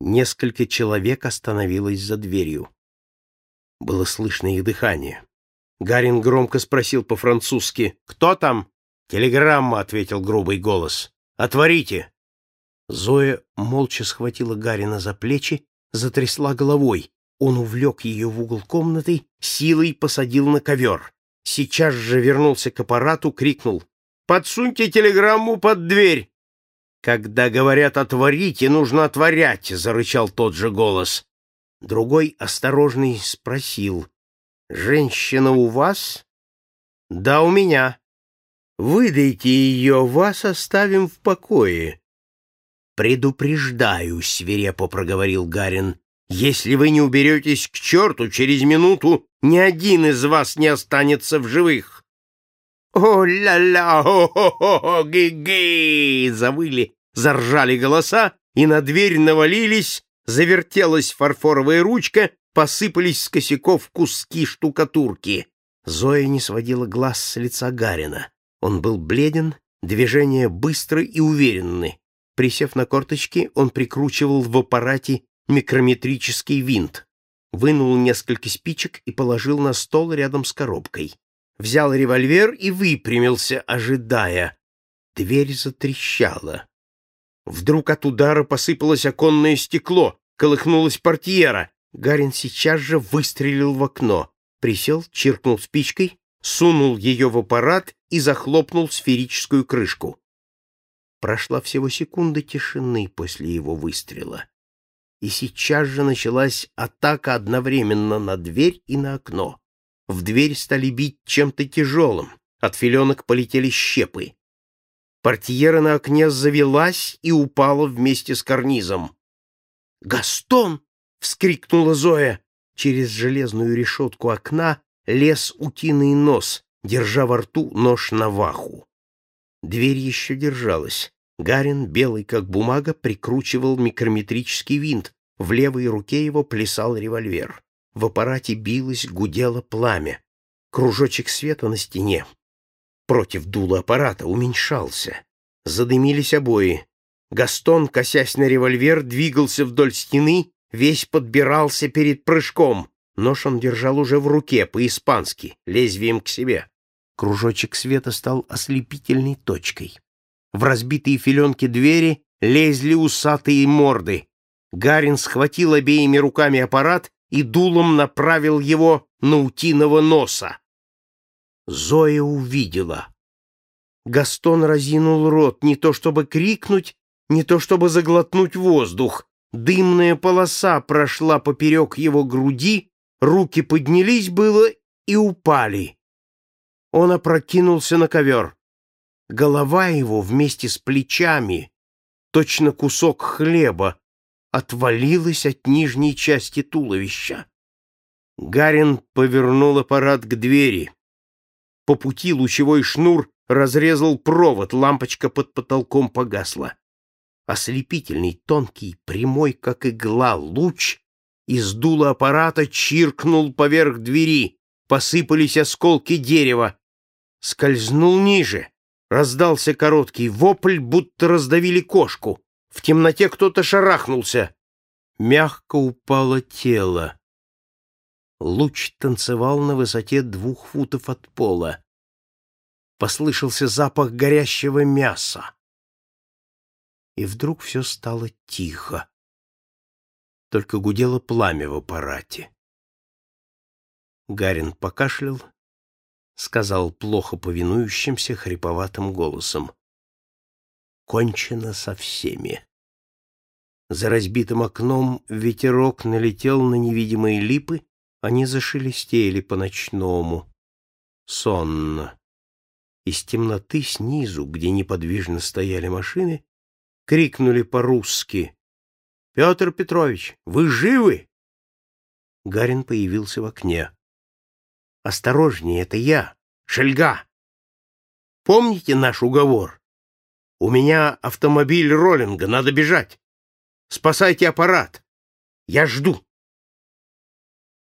Несколько человек остановилось за дверью. Было слышно их дыхание. Гарин громко спросил по-французски «Кто там?» «Телеграмма», — ответил грубый голос. «Отворите!» Зоя молча схватила Гарина за плечи, затрясла головой. Он увлек ее в угол комнаты, силой посадил на ковер. Сейчас же вернулся к аппарату, крикнул «Подсуньте телеграмму под дверь!» «Когда говорят «отворите», нужно отворять», — зарычал тот же голос. Другой, осторожный, спросил «Женщина у вас?» «Да, у меня». «Выдайте ее, вас оставим в покое». «Предупреждаю», — свирепо проговорил Гарин, «если вы не уберетесь к черту, через минуту ни один из вас не останется в живых». «О-ля-ля! О-хо-хо! Ги-ги!» Завыли, заржали голоса, и на дверь навалились, завертелась фарфоровая ручка, посыпались с косяков куски штукатурки. Зоя не сводила глаз с лица Гарина. Он был бледен, движения быстры и уверенны. Присев на корточки, он прикручивал в аппарате микрометрический винт, вынул несколько спичек и положил на стол рядом с коробкой взял револьвер и выпрямился, ожидая. Дверь затрещала. Вдруг от удара посыпалось оконное стекло, колыхнулась портьера. Гарин сейчас же выстрелил в окно, присел, чиркнул спичкой, сунул ее в аппарат и захлопнул сферическую крышку. Прошла всего секунда тишины после его выстрела. И сейчас же началась атака одновременно на дверь и на окно. В дверь стали бить чем-то тяжелым. От филенок полетели щепы. Портьера на окне завелась и упала вместе с карнизом. «Гастон!» — вскрикнула Зоя. Через железную решетку окна лез утиный нос, держа во рту нож на ваху. Дверь еще держалась. Гарин, белый как бумага, прикручивал микрометрический винт. В левой руке его плясал револьвер. В аппарате билось, гудело пламя. Кружочек света на стене против дула аппарата уменьшался. Задымились обои. Гастон, косясь на револьвер, двигался вдоль стены, весь подбирался перед прыжком. Нож он держал уже в руке, по-испански, лезвием к себе. Кружочек света стал ослепительной точкой. В разбитые филенки двери лезли усатые морды. Гарин схватил обеими руками аппарат и дулом направил его на утиного носа. Зоя увидела. Гастон разинул рот, не то чтобы крикнуть, не то чтобы заглотнуть воздух. Дымная полоса прошла поперек его груди, руки поднялись было и упали. Он опрокинулся на ковер. Голова его вместе с плечами, точно кусок хлеба, отвалилась от нижней части туловища. Гарин повернул аппарат к двери. По пути лучевой шнур разрезал провод, лампочка под потолком погасла. Ослепительный, тонкий, прямой, как игла, луч из дула аппарата чиркнул поверх двери, посыпались осколки дерева. Скользнул ниже, раздался короткий вопль, будто раздавили кошку. В темноте кто-то шарахнулся. Мягко упало тело. Луч танцевал на высоте двух футов от пола. Послышался запах горящего мяса. И вдруг все стало тихо. Только гудело пламя в аппарате. Гарин покашлял, сказал плохо повинующимся хриповатым голосом. Кончено со всеми. За разбитым окном ветерок налетел на невидимые липы, они зашелестели по-ночному. Сонно. Из темноты снизу, где неподвижно стояли машины, крикнули по-русски. — Петр Петрович, вы живы? Гарин появился в окне. — Осторожнее, это я, Шельга. Помните наш уговор? У меня автомобиль роллинга, надо бежать. Спасайте аппарат. Я жду.